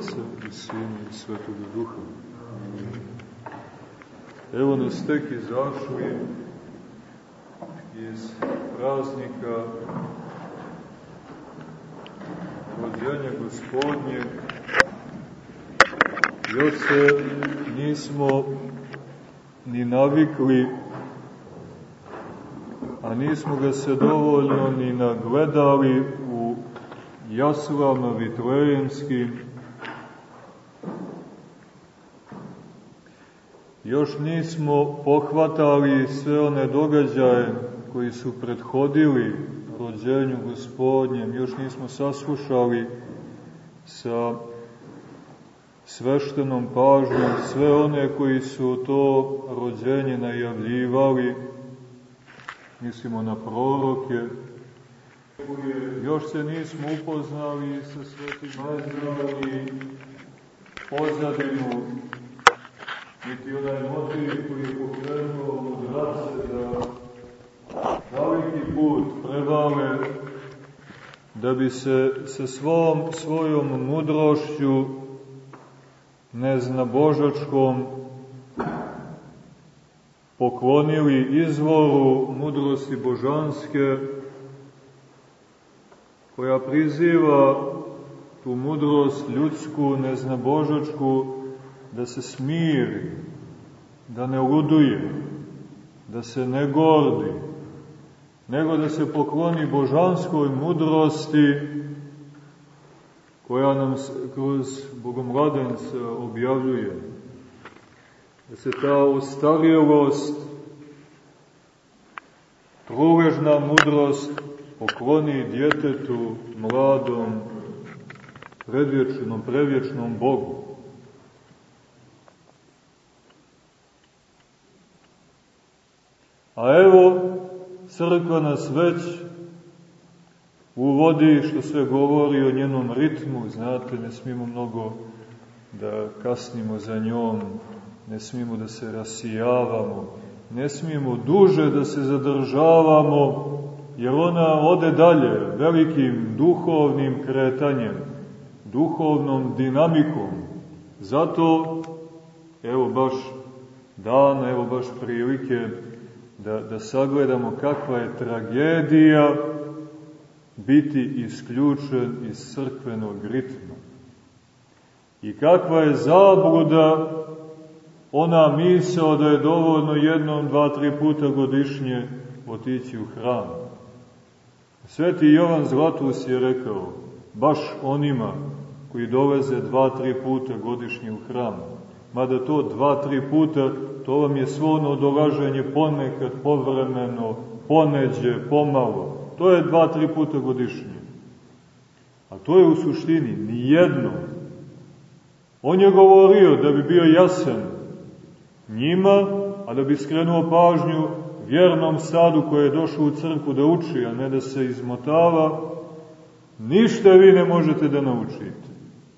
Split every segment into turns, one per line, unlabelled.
Otca i Sina i Svetoga Duha. Evo nas tek izašli iz praznika rođenja gospodnjeg. Još se nismo ni navikli, a nismo ga se dovoljno ni nagledali u jaslama vitlejemskim. Još nismo pohvatali sve one događaje koji su prethodili rođenju gospodnjem, još nismo saslušali sa sveštenom pažnjom sve one koji su to rođenje najavljivali, mislimo na proroke, još se nismo upoznali sa svetim i pozadinu, niti onaj motiv koji je pokrenuo mudrace da daleki put prevale, da bi se sa svom svojom mudrošću neznabožačkom poklonili izvoru mudrosti božanske, koja priziva tu mudrost ljudsku, neznabožačku, da se smiri, da ne luduje, da se ne gordi, nego da se pokloni božanskoj mudrosti koja nam kroz bogomladence objavljuje. Da se ta ostarjelost, truležna mudrost pokloni djetetu mladom, predvječnom, prevječnom Bogu. A evo, crkva nas već uvodi što sve govori o njenom ritmu, znate, ne smijemo mnogo da kasnimo za njom, ne smijemo da se rasijavamo, ne smijemo duže da se zadržavamo, jer ona ode dalje velikim duhovnim kretanjem, duhovnom dinamikom. Zato, evo baš dana, evo baš prilike da, da sagledamo kakva je tragedija biti isključen iz crkvenog ritma. I kakva je zabluda ona misao da je dovoljno jednom, dva, tri puta godišnje otići u hram. Sveti Jovan Zlatus je rekao, baš onima koji doveze dva, tri puta godišnje u hram, mada to dva, tri puta, to vam je svo ono dolaženje ponekad, povremeno, poneđe, pomalo, to je dva, tri puta godišnje. A to je u suštini nijedno. On je govorio da bi bio jasan njima, a da bi skrenuo pažnju vjernom sadu koji je došao u crku da uči, a ne da se izmotava, ništa vi ne možete da naučite.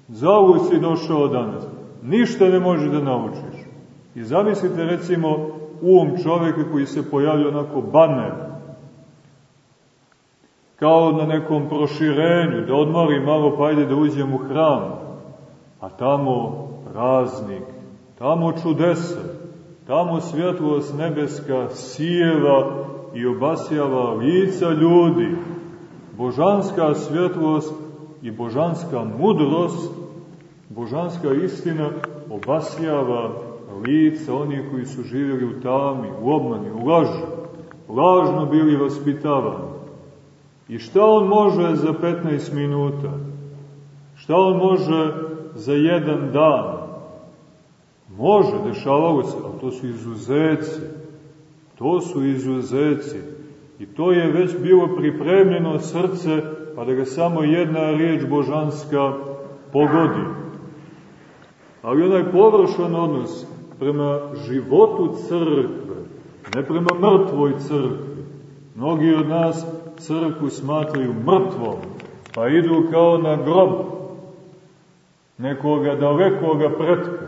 Za ovu si došao danas. Ništa ne može da naučiš. I zamislite recimo um čoveka koji se pojavlja onako baner, kao na nekom proširenju, da odmori malo pa ajde da uđem u hram, a tamo praznik, tamo čudesa, tamo svjetlost nebeska sijeva i obasjava lica ljudi, božanska svjetlost i božanska mudrost, božanska istina obasjava lica onih koji su živjeli u tami, u obmani, u laži, lažno bili vaspitavani. I šta on može za 15 minuta? Šta on može za jedan dan? Može, dešavalo se, ali to su izuzeci. To su izuzeci. I to je već bilo pripremljeno srce, pa da ga samo jedna riječ božanska pogodi. Ali onaj površan odnos prema životu crkve, ne prema mrtvoj crkvi. Mnogi od nas crkvu smatraju mrtvom, pa idu kao na grob nekoga dalekoga pretka.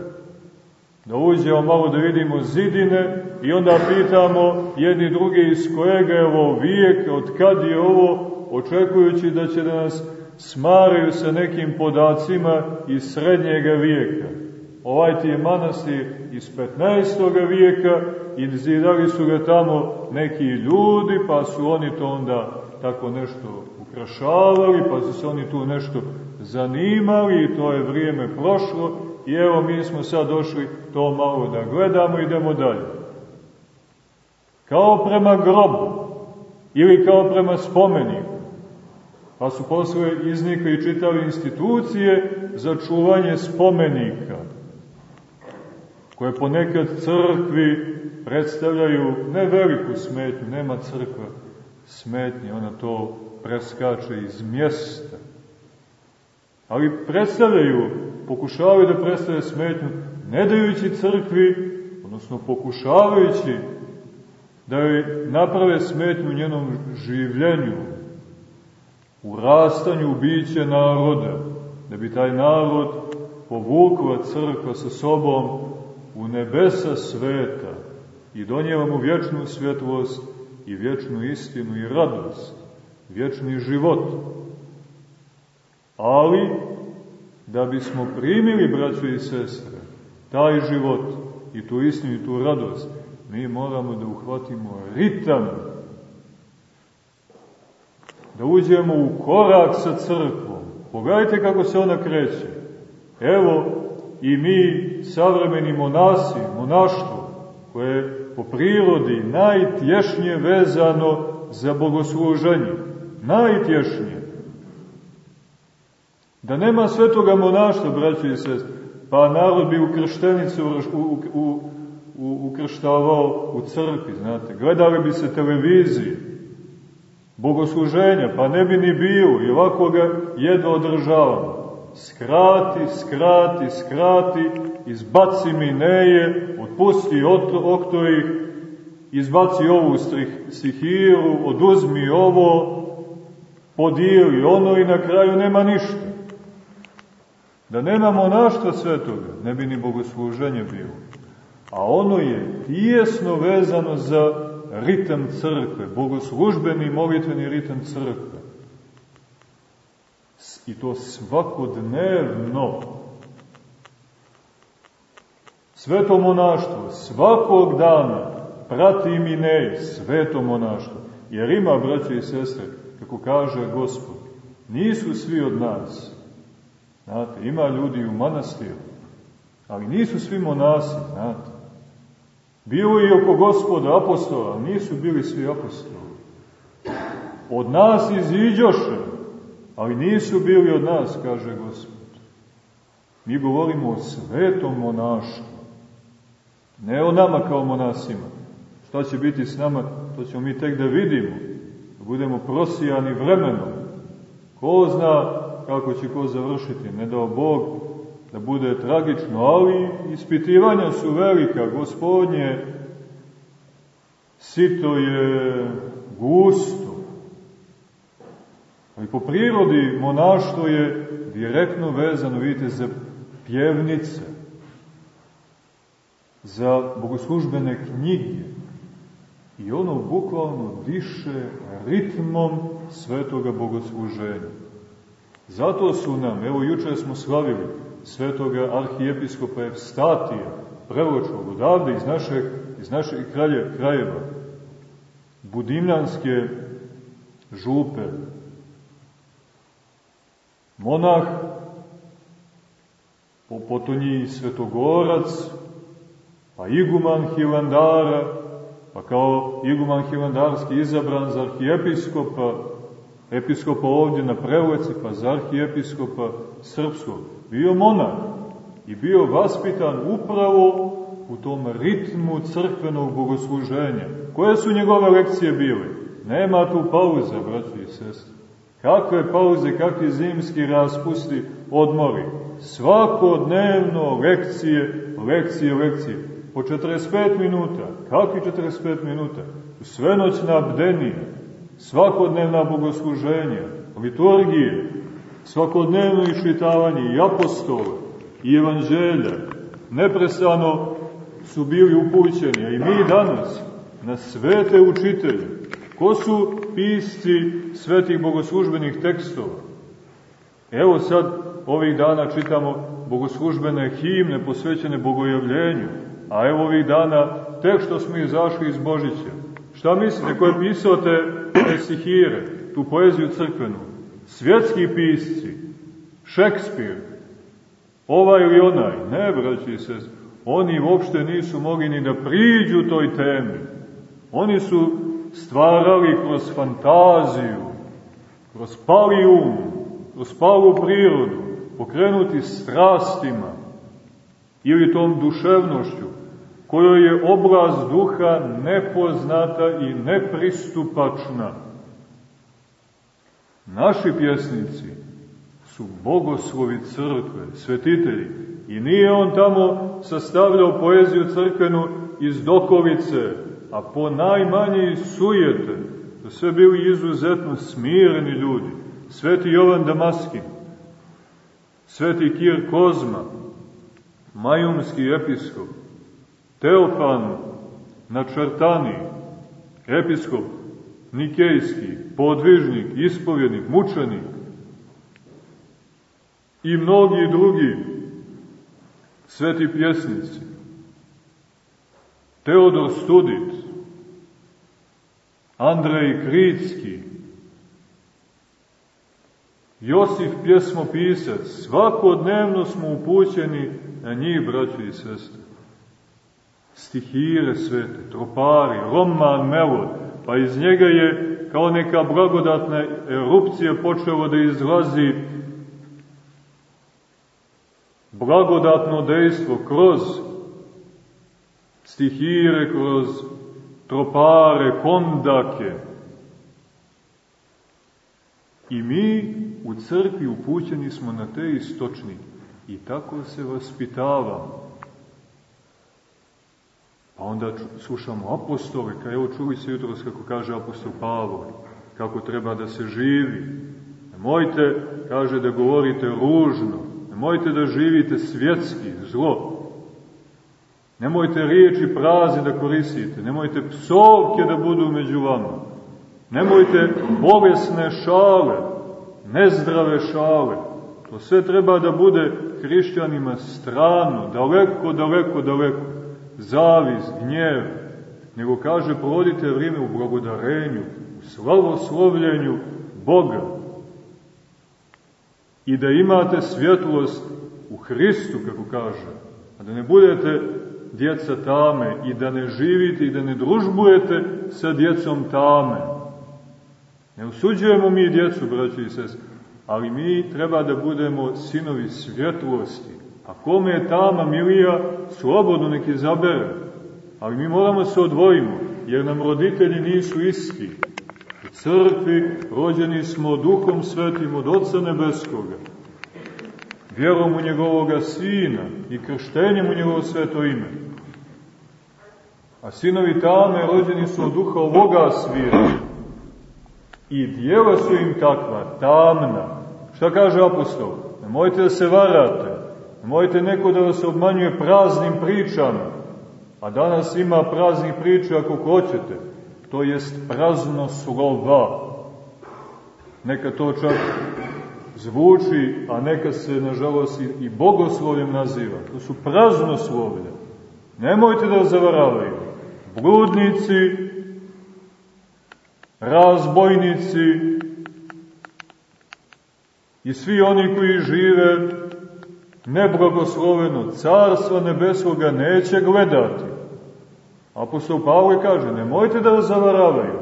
Da uđemo malo da vidimo zidine i onda pitamo jedni drugi iz kojega je ovo vijek, od kad je ovo, očekujući da će da nas smaraju sa nekim podacima iz srednjega vijeka. Ovaj ti manastir iz 15. vijeka i zidali su ga tamo neki ljudi, pa su oni to onda tako nešto ukrašavali, pa su se oni tu nešto zanimali i to je vrijeme prošlo i evo mi smo sad došli to malo da gledamo i idemo dalje. Kao prema grobu ili kao prema spomeniku. Pa su posle iznikli i čitali institucije za čuvanje spomenika, koje ponekad crkvi predstavljaju ne veliku smetnju, nema crkva smetnje, ona to preskače iz mjesta. Ali predstavljaju, pokušavaju da predstave smetnju, ne dajući crkvi, odnosno pokušavajući da joj naprave smetnju u njenom življenju, u rastanju biće naroda, da bi taj narod povukla crkva sa sobom u nebesa sveta i donijela mu vječnu svjetlost i vječnu istinu i radost, vječni život. Ali, da bismo primili, braćo i sestre, taj život i tu istinu i tu radost, mi moramo da uhvatimo ritam, da uđemo u korak sa crkvom. Pogledajte kako se ona kreće. Evo i mi, savremeni monasi, monaštvo, koje je po prirodi najtješnje vezano za bogosluženje. Najtješnje. Da nema svetoga monaštva, braći i sest, pa narod bi u krštenicu u, u, u, ukrštavao u crkvi, znate. Gledali bi se televiziji, bogosluženja, pa ne bi ni bilo, i ovako ga jedno održavamo. Skrati, skrati, skrati, izbaci mi neje, otpusti oktori, izbaci ovu stihiru, oduzmi ovo, podijeli ono i na kraju nema ništa. Da nema monaštva svetoga, ne bi ni bogosluženje bilo. A ono je tijesno vezano za ritam crkve, bogoslužbeni molitveni ritam crkve. I to svakodnevno. Sveto monaštvo svakog dana prati mineje sveto monaštvo. Jer ima, braće i sestre, kako kaže Gospod, nisu svi od nas. Znate, ima ljudi u manastiru, ali nisu svi monasi, znate. Bilo i oko gospoda apostola, nisu bili svi apostoli. Od nas iziđoše, ali nisu bili od nas, kaže gospod. Mi govorimo o svetom monaštvu. Ne o nama kao monasima. Šta će biti s nama, to ćemo mi tek da vidimo. Da budemo prosijani vremenom. Ko zna kako će ko završiti. Ne dao Bog da bude tragično, ali ispitivanja su velika. Gospodnje sito je gusto. Ali po prirodi monaštvo je direktno vezano, vidite, za pjevnice, za bogoslužbene knjige. I ono bukvalno diše ritmom svetoga bogosluženja. Zato su nam, evo juče smo slavili svetoga arhijepiskopa Evstatija, prevočnog odavde iz našeg, iz našeg kralje, krajeva, budimljanske župe. Monah, po potonji svetogorac, pa iguman Hilandara, pa kao iguman Hilandarski izabran za arhijepiskopa, episkopa ovdje na Prevleci, pa za arhijepiskopa srpskog. Bio monah i bio vaspitan upravo u tom ritmu crkvenog bogosluženja. Koje su njegove lekcije bile? Nema tu pauze, braći i sestri. Kakve pauze, kakvi zimski raspusti, odmori. Svakodnevno lekcije, lekcije, lekcije po 45 minuta. Kakvi 45 minuta? Svenoćna bdenija, svakodnevna bogosluženja, liturgije, svakodnevno iščitavanje i apostola i evanđelja, neprestano su bili upućeni, a i mi danas, na svete učitelje. Ko su pisci svetih bogoslužbenih tekstova? Evo sad, ovih dana čitamo bogoslužbene himne posvećene bogojavljenju, a evo ovih dana tek što smo izašli iz Božića. Šta mislite, ko je pisao te, stihire, tu poeziju crkvenu? Svjetski pisci, Šekspir, ovaj ili onaj, ne, braći se, oni uopšte nisu mogli ni da priđu toj temi. Oni su stvarali kroz fantaziju, kroz pali um, kroz palu prirodu, pokrenuti strastima ili tom duševnošću, kojoj je obraz duha nepoznata i nepristupačna. Naši pjesnici su bogoslovi crkve, svetitelji, i nije on tamo sastavljao poeziju crkvenu iz dokovice, a po najmanje sujete, to sve bili izuzetno smireni ljudi. Sveti Jovan Damaskin, Sveti Kir Kozma, Majumski episkop, Teofan Načrtani, episkop Nikejski, podvižnik, ispovjednik, mučenik i mnogi drugi sveti pjesnici. Teodor Studit, Andrej Kritski, Josif pjesmopisac, svakodnevno smo upućeni na njih, braći i sestre. Stihire svete, tropari, roman, melod, pa iz njega je kao neka blagodatna erupcija počelo da izlazi blagodatno dejstvo kroz stihire, kroz tropare, kondake. I mi u crkvi upućeni smo na te istočnike i tako se vaspitavamo. Pa onda slušamo apostole, kao evo čuli se jutros kako kaže apostol Pavlo, kako treba da se živi. Nemojte, kaže, da govorite ružno, nemojte da živite svjetski, zlo. Nemojte riječi prazi da koristite, nemojte psovke da budu među vama. Nemojte bolesne šale, nezdrave šale. To sve treba da bude hrišćanima strano, daleko, daleko, daleko. Zavis, gnjev, nego kaže provodite vrijeme u blagodarenju, u slavoslovljenju Boga. I da imate svjetlost u Hristu, kako kaže, a da ne budete djeca tame i da ne živite i da ne družbujete sa djecom tame Ne osuđujemo mi djecu, braći i sest, ali mi treba da budemo sinovi svjetlosti. A kome je tama milija, slobodno neki izabere. Ali mi moramo se odvojimo, jer nam roditelji nisu isti. U crkvi rođeni smo duhom svetim od Otca Nebeskoga, vjerom u njegovoga Sina i krštenjem u njegovo sveto ime. A sinovi tame rođeni su od duha ovoga svira, I djela su im takva, tamna. Šta kaže apostol? Nemojte da se varate. Nemojte neko da vas obmanjuje praznim pričama. A danas ima praznih priča ako hoćete. To jest prazno slova. Neka to čak zvuči, a neka se, nažalost, i bogoslovljem naziva. To su praznoslovlje. Nemojte da zavaravaju. Bludnici, razbojnici i svi oni koji žive neblagosloveno carstva nebeskoga neće gledati. Apostol Pavle kaže, nemojte da vas zavaravaju.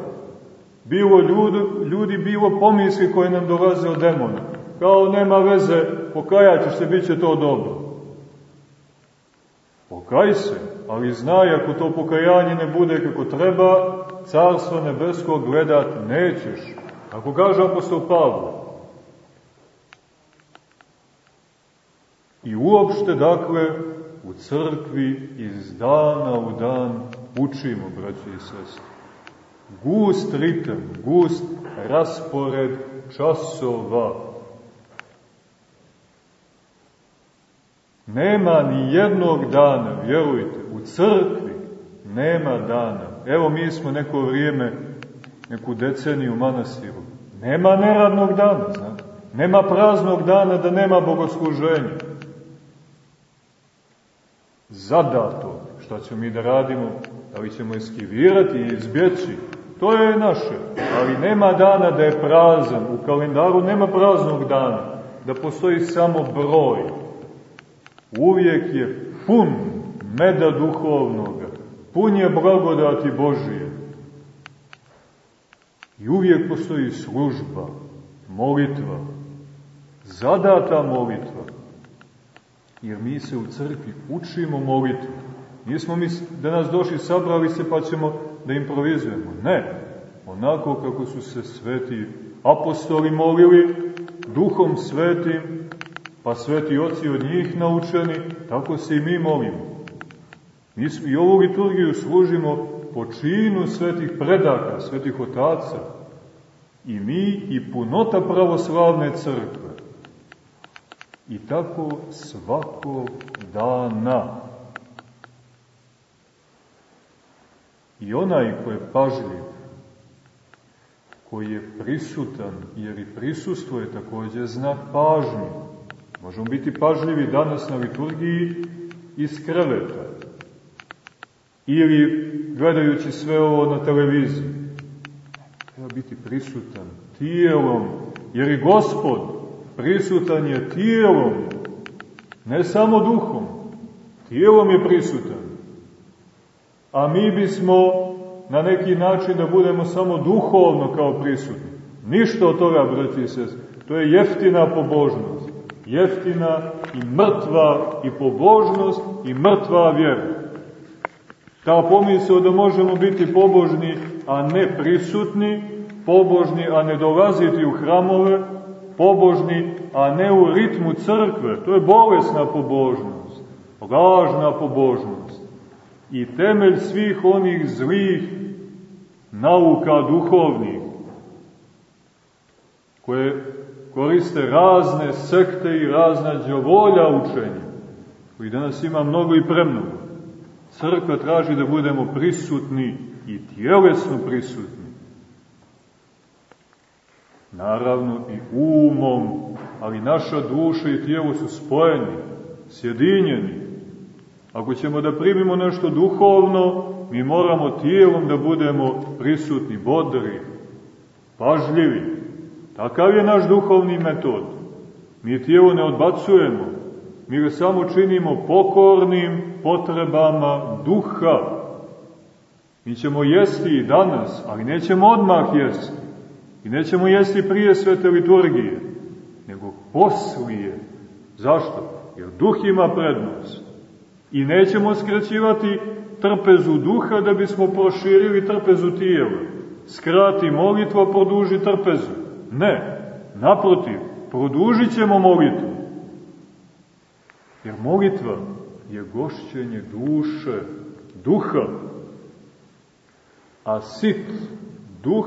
Bilo ljudi, ljudi, bilo pomisli koje nam dolaze od demona. Kao nema veze, pokajaćeš se, bit će to dobro. Pokaj se, ali znaj, ako to pokajanje ne bude kako treba, carstvo nebesko gledat nećeš. Ako kaže apostol Pavlo. I uopšte, dakle, u crkvi iz dana u dan učimo, braći i sestri. Gust ritem, gust raspored časova. Nema ni jednog dana, vjerujte, u crkvi nema dana Evo mi smo neko vrijeme, neku deceniju manastiru. Nema neradnog dana, znate. Nema praznog dana da nema bogosluženja. Zadato. Šta ćemo mi da radimo? Da li ćemo eskivirati i izbjeći? To je naše. Ali nema dana da je prazan. U kalendaru nema praznog dana. Da postoji samo broj. Uvijek je pun meda duhovnoga. Pun je blagodati Božije. I uvijek postoji služba, molitva, zadata molitva. Jer mi se u crkvi učimo molitvu. Nismo mi danas došli, sabrali se pa ćemo da improvizujemo. Ne, onako kako su se sveti apostoli molili, duhom svetim, pa sveti oci od njih naučeni, tako se i mi molimo. Mi i ovu liturgiju služimo po činu svetih predaka, svetih otaca. I mi i punota pravoslavne crkve. I tako svakog dana. I onaj ko je pažljiv, koji je prisutan, jer i prisustvo je takođe znak pažnje. Možemo biti pažljivi danas na liturgiji iz kreveta, ili gledajući sve ovo na televiziji. Treba biti prisutan tijelom, jer i Gospod prisutan je tijelom, ne samo duhom, tijelom je prisutan. A mi bismo na neki način da budemo samo duhovno kao prisutni. Ništa od toga, braći i sest, to je jeftina pobožnost. Jeftina i mrtva i pobožnost i mrtva vjera. Ta pomisao da možemo biti pobožni, a ne prisutni, pobožni, a ne dolaziti u hramove, pobožni, a ne u ritmu crkve. To je bolesna pobožnost, lažna pobožnost. I temelj svih onih zlih nauka duhovnih, koje koriste razne sekte i razna džavolja učenja, koji danas ima mnogo i premnogo. Crkva traži da budemo prisutni i tjelesno prisutni. Naravno i umom, ali naša duša i tijelo su spojeni, sjedinjeni. Ako ćemo da primimo nešto duhovno, mi moramo tijelom da budemo prisutni, bodri, pažljivi. Takav je naš duhovni metod. Mi tijelo ne odbacujemo, mi ga samo činimo pokornim potrebama duha. Mi ćemo jesti i danas, ali nećemo odmah jesti. I nećemo jesti prije svete liturgije, nego poslije. Zašto? Jer duh ima prednost. I nećemo skraćivati trpezu duha da bismo proširili trpezu tijela. Skrati molitva, produži trpezu. Ne, naprotiv, produžit ćemo molitvu. Jer molitva je gošćenje duše, duha. A sit, duh,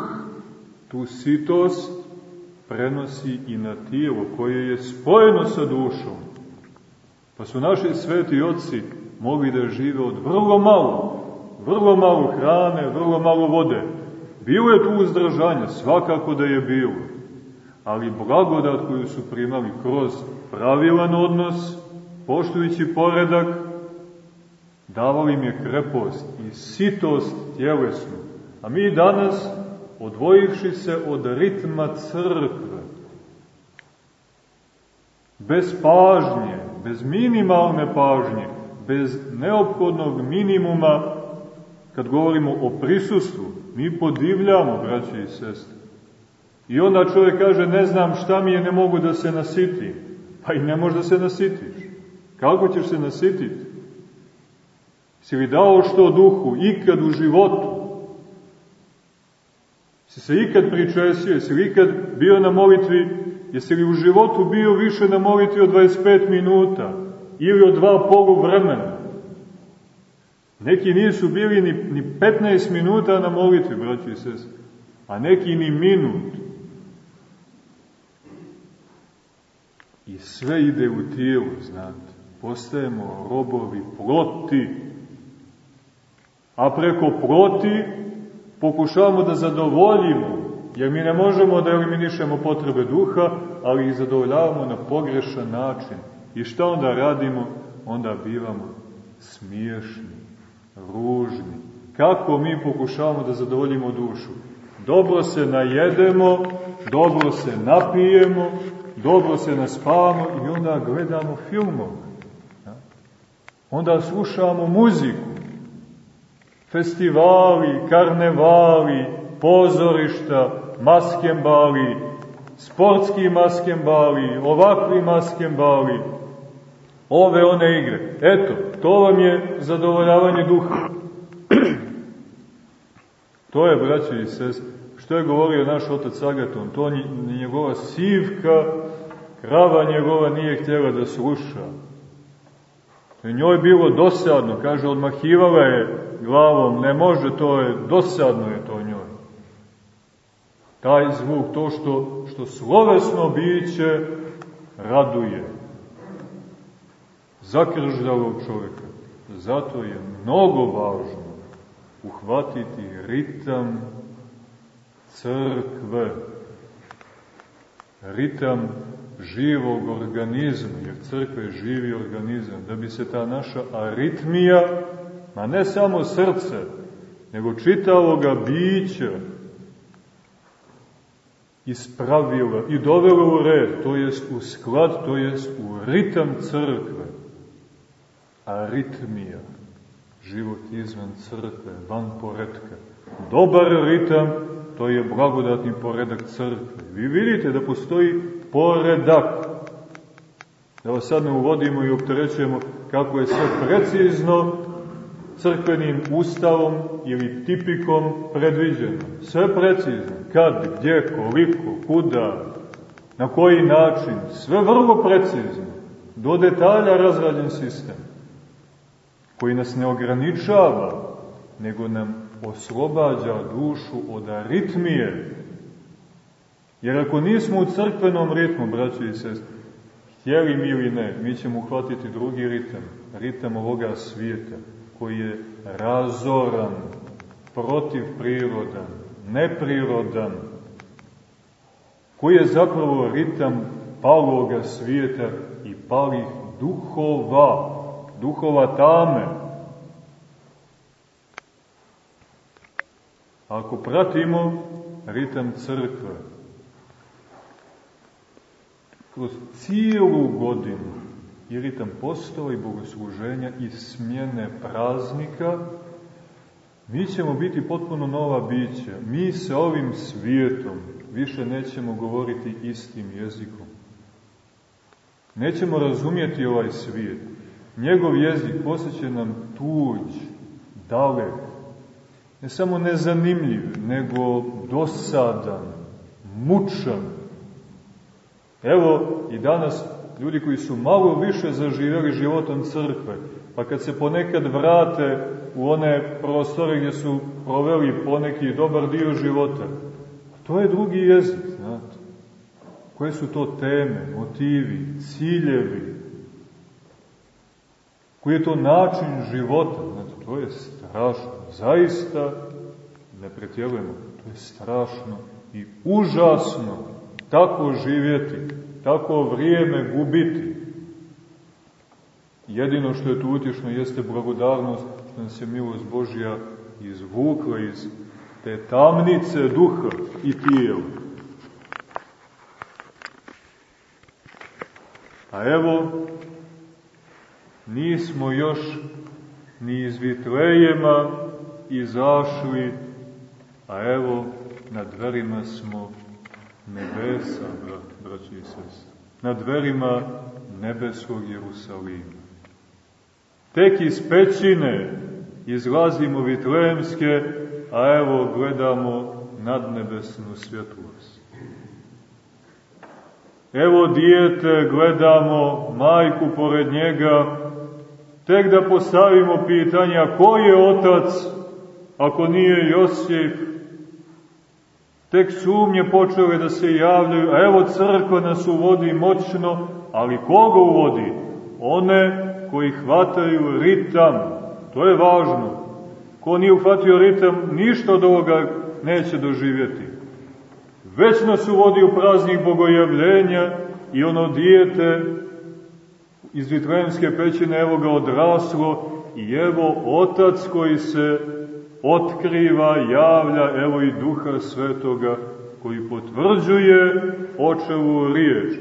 tu sitost prenosi i na tijelo koje je spojeno sa dušom. Pa su naši sveti oci mogli da žive od vrlo malo, vrlo malo hrane, vrlo malo vode. Bilo je tu uzdržanje, svakako da je bilo. Ali blagodat koju su primali kroz pravilan odnos, poštujući poredak, davali im je krepost i sitost tjelesnu. A mi danas, odvojivši se od ritma crkve, bez pažnje, bez minimalne pažnje, bez neophodnog minimuma, kad govorimo o prisustvu, mi podivljamo, braće i sestre. I onda čovjek kaže, ne znam šta mi je, ne mogu da se nasitim. Pa i ne možeš da se nasitiš. Kako ćeš se nasititi? Si li dao što duhu ikad u životu? Si se ikad pričesio? Jesi li ikad bio na molitvi? Jesi li u životu bio više na molitvi od 25 minuta? Ili od dva polu vremena? Neki nisu bili ni, ni 15 minuta na molitvi, braći i sest, a neki ni minut. I sve ide u tijelu, znate postajemo robovi ploti. A preko ploti pokušavamo da zadovoljimo Jer mi ne možemo da eliminišemo potrebe duha, ali ih zadovoljavamo na pogrešan način. I šta onda radimo? Onda bivamo smiješni, ružni. Kako mi pokušavamo da zadovoljimo dušu? Dobro se najedemo, dobro se napijemo, dobro se naspavamo i onda gledamo filmove. Onda slušamo muziku, festivali, karnevali, pozorišta, maskembali, sportski maskembali, ovakvi maskembali, ove one igre. Eto, to vam je zadovoljavanje duha. to je, braće i sest, što je govorio naš otac Agaton, to ni, njegova sivka, krava njegova nije htjela da sluša. Njoj bilo dosadno, kaže, odmahivala je glavom, ne može, to je, dosadno je to njoj. Taj zvuk, to što, što slovesno biće raduje. Zakrždalog čovjeka. Zato je mnogo važno uhvatiti ritam crkve, ritam živog organizma, jer crkva je živi organizam, da bi se ta naša aritmija, ma ne samo srce, nego čitavoga bića, ispravila i dovela u red, to jest u sklad, to jest u ritam crkve. Aritmija, život izvan crkve, van poredka. Dobar ritam, to je blagodatni poredak crkve. Vi vidite da postoji poredak. Da vas sad ne uvodimo i opterećujemo kako je sve precizno crkvenim ustavom ili tipikom predviđeno. Sve precizno. Kad, gdje, koliko, kuda, na koji način. Sve vrlo precizno. Do detalja razrađen sistem. Koji nas ne ograničava, nego nam oslobađa dušu od aritmije. Jer ako nismo u crkvenom ritmu, braći i sestri, htjeli mi ili ne, mi ćemo uhvatiti drugi ritam, ritam ovoga svijeta, koji je razoran, protivprirodan, neprirodan, koji je zapravo ritam paloga svijeta i palih duhova, duhova tame. Ako pratimo ritam crkve, kroz cijelu godinu, i ritam postava i bogosluženja i smjene praznika, mi ćemo biti potpuno nova bića. Mi sa ovim svijetom više nećemo govoriti istim jezikom. Nećemo razumjeti ovaj svijet. Njegov jezik posjeće nam tuđ, dalek, ne samo nezanimljiv, nego dosadan, mučan. Evo i danas ljudi koji su malo više zaživjeli životom crkve, pa kad se ponekad vrate u one prostore gdje su proveli poneki dobar dio života, to je drugi jezik, znate. Koje su to teme, motivi, ciljevi, koji je to način života, znate, to je strašno, zaista, ne pretjelujemo, to je strašno i užasno tako živjeti tako vrijeme gubiti. Jedino što je tu utješno jeste blagodarnost što nas je milost Božja izvukla iz te tamnice duha i tijela. A evo, nismo još ni iz Vitlejema izašli, a evo, na dverima smo nebesa, braći i sestri, na dverima nebeskog Jerusalima. Tek iz pećine izlazimo vitlemske, a evo gledamo nadnebesnu svjetlost. Evo dijete, gledamo majku pored njega, tek da postavimo pitanja ko je otac, ako nije Josip, Tek sumnje počele da se javljaju, a evo crkva nas uvodi moćno, ali koga uvodi? One koji hvataju ritam, to je važno. Ko nije uhvatio ritam, ništa od ovoga neće doživjeti. Već nas uvodi u praznih bogojavljenja i ono dijete iz Vitremske pećine, evo ga odraslo i evo Otac koji se otkriva, javlja, evo i Duha Svetoga koji potvrđuje očevu riječ,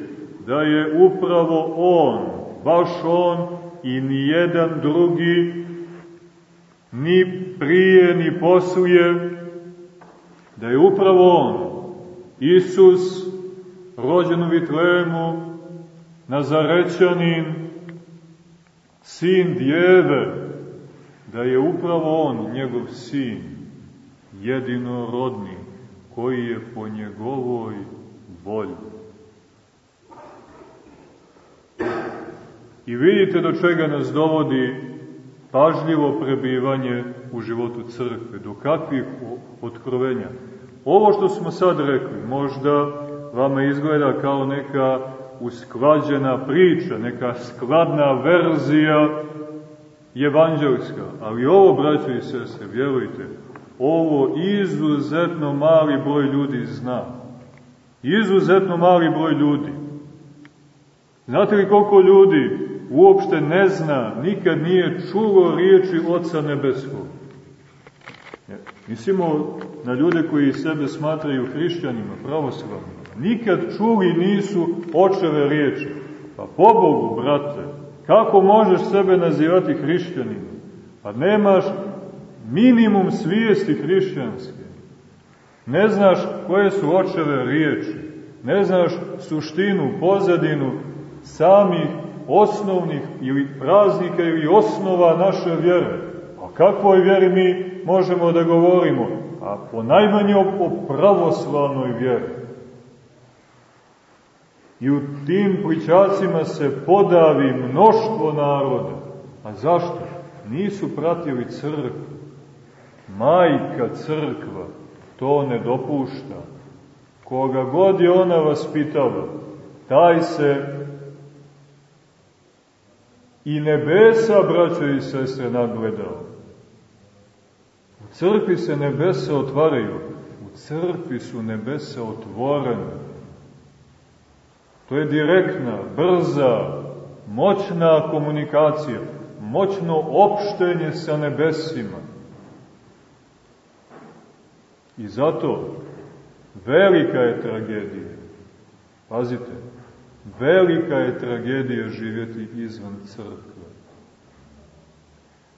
da je upravo On, baš On i ni jedan drugi, ni prije, ni poslije, da je upravo On, Isus, rođen u Vitlemu, Nazarećanin, sin djeve, da je upravo on, njegov sin, jedinorodni, koji je po njegovoj volji. I vidite do čega nas dovodi pažljivo prebivanje u životu crkve, do kakvih otkrovenja. Ovo što smo sad rekli, možda vama izgleda kao neka usklađena priča, neka skladna verzija evanđelska, ali ovo, braćo i sestre, vjerujte, ovo izuzetno mali broj ljudi zna. Izuzetno mali broj ljudi. Znate li koliko ljudi uopšte ne zna, nikad nije čulo riječi Oca Nebeskog? Mislimo na ljude koji sebe smatraju hrišćanima, pravoslavnima. Nikad čuli nisu očeve riječi. Pa po Bogu, brate, kako možeš sebe nazivati hrišćanima? Pa nemaš minimum svijesti hrišćanske. Ne znaš koje su očeve riječi. Ne znaš suštinu, pozadinu samih osnovnih ili praznika ili osnova naše vjere. A kakvoj vjeri mi možemo da govorimo? A po najmanje o pravoslavnoj vjeri. I u tim pličacima se podavi mnoštvo naroda. A zašto? Nisu pratili crkvu. Majka crkva to ne dopušta. Koga god je ona vaspitala, taj se i nebesa, braćo i sestre, nagledao. U crkvi se nebesa otvaraju, u crkvi su nebesa otvorene. To je direktna, brza, moćna komunikacija, moćno opštenje sa nebesima. I zato velika je tragedija. Pazite, velika je tragedija živjeti izvan crkve.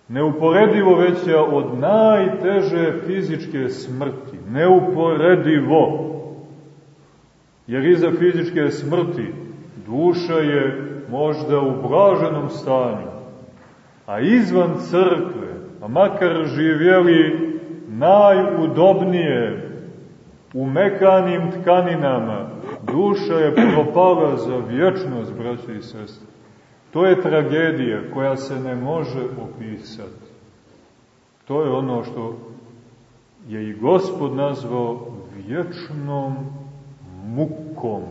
Neuporedivo veća od najteže fizičke smrti. Neuporedivo. Jer iza fizičke smrti duša je možda u blaženom stanju. A izvan crkve, a makar živjeli najudobnije u mekanim tkaninama, duša je propala za vječnost, braće i sestre. To je tragedija koja se ne može opisati. To je ono što je i Gospod nazvao vječnom mukom.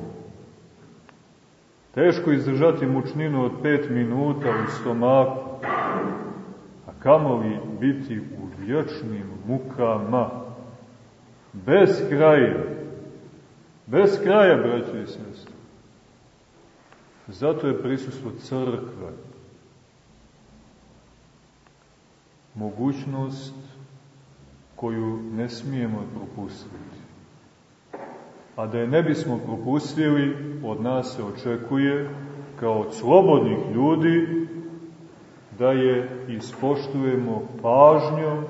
Teško izdržati mučninu od pet minuta u stomaku, a kamoli biti u vječnim mukama, bez kraja, bez kraja, braće i sestre. Zato je prisustvo crkve mogućnost koju ne smijemo propustiti. A da je ne bismo propustili, od nas se očekuje, kao od slobodnih ljudi, da je ispoštujemo pažnjom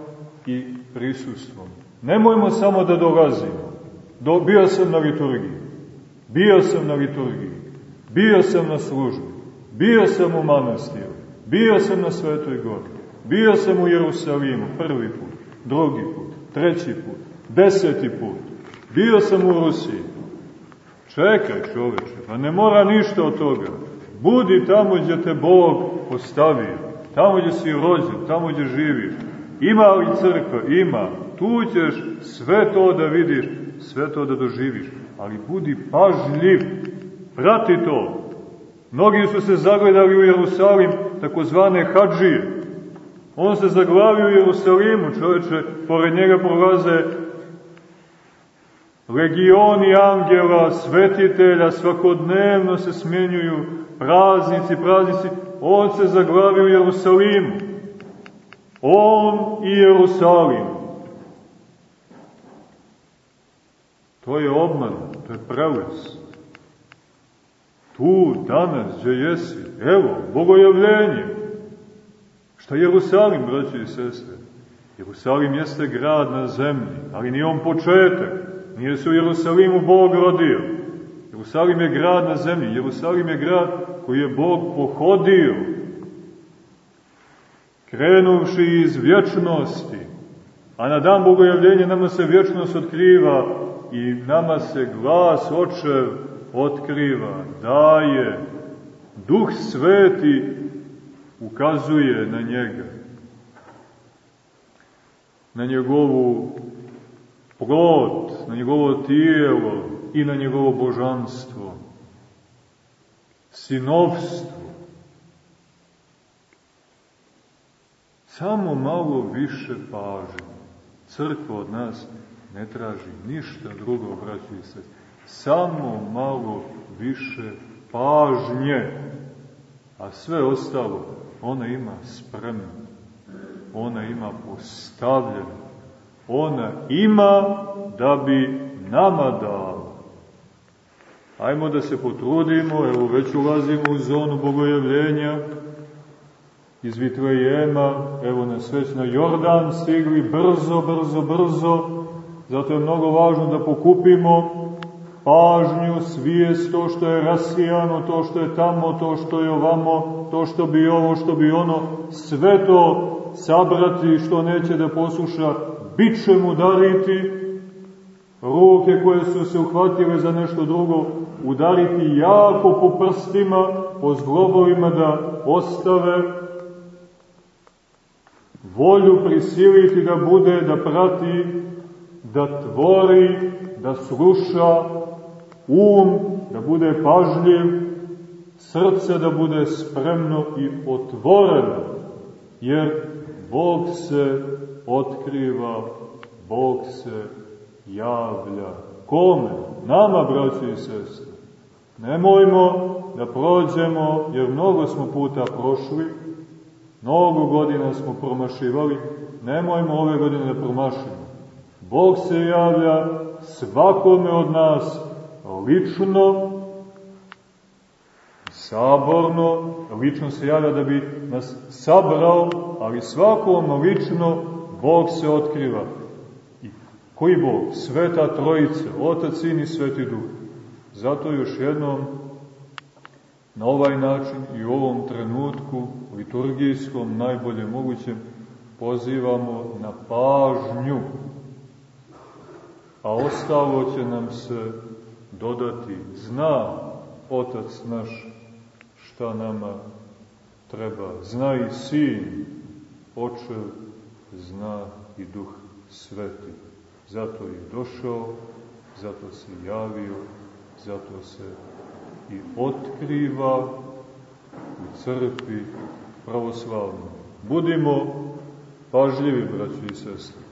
i prisustvom. Nemojmo samo da dolazimo. Do, bio sam na liturgiji. Bio sam na liturgiji. Bio sam na službi. Bio sam u manastiru. Bio sam na Svetoj gori. Bio sam u Jerusalimu prvi put, drugi put, treći put, deseti put. Bio sam u Rusiji. Čekaj čoveče, pa ne mora ništa od toga. Budi tamo gdje te Bog postavio, tamo gdje si rođen, tamo gdje živiš. Ima li crkva? Ima. Tu ćeš sve to da vidiš, sve to da doživiš. Ali budi pažljiv, prati to. Mnogi su se zagledali u Jerusalim, takozvane hađije. On se zaglavio u Jerusalimu, čoveče, pored njega prolaze Legioni angela, svetitelja, svakodnevno se smjenjuju praznici, praznici. On se zaglavio u Jerusalimu. On i Jerusalim. To je obman, to je prelest. Tu, danas, gdje jesi, evo, bogojavljenje. Šta je Jerusalim, braći i sestre? Jerusalim jeste grad na zemlji, ali nije on početak. Nije se u Jerusalimu Bog rodio. Jerusalim je grad na zemlji. Jerusalim je grad koji je Bog pohodio. Krenuvši iz vječnosti. A na dan Bogojavljenja nama se vječnost otkriva i nama se glas očev otkriva, daje. Duh sveti ukazuje na njega. Na njegovu plod, na njegovo tijelo i na njegovo božanstvo. Sinovstvo. Samo malo više pažnje. Crkva od nas ne traži ništa drugo, braći se. Samo malo više pažnje. A sve ostalo ona ima spremno. Ona ima postavljeno ona ima da bi nama dala. Ajmo da se potrudimo, evo već ulazimo u zonu bogojavljenja, iz Vitlejema, evo nas već na Jordan stigli, brzo, brzo, brzo, zato je mnogo važno da pokupimo pažnju, svijest, to što je rasijano, to što je tamo, to što je ovamo, to što bi ovo, što bi ono, sve to sabrati što neće da posluša bićem udariti, ruke koje su se uhvatile za nešto drugo, udariti jako po prstima, po zglobovima da ostave, volju prisiliti da bude, da prati, da tvori, da sluša, um da bude pažljiv, srce da bude spremno i otvoreno, jer Bog se otkriva, Bog se javlja. Kome? Nama, braći i sestre. Nemojmo da prođemo, jer mnogo smo puta prošli, mnogo godina smo promašivali, nemojmo ove godine da promašimo. Bog se javlja svakome od nas lično, saborno, lično se javlja da bi nas sabrao, ali svakom lično Bog se otkriva. I koji Bog? Sveta Trojica, Otac, Sin i Sveti Duh. Zato još jednom na ovaj način i u ovom trenutku liturgijskom, najbolje mogućem, pozivamo na pažnju, a ostalo će nam se dodati. Zna Otac naš šta nama treba. Zna i Sin, Očev zna i Duh Sveti. Zato je došao, zato se javio, zato se i otkriva u crkvi pravoslavno. Budimo pažljivi, braći i sestri.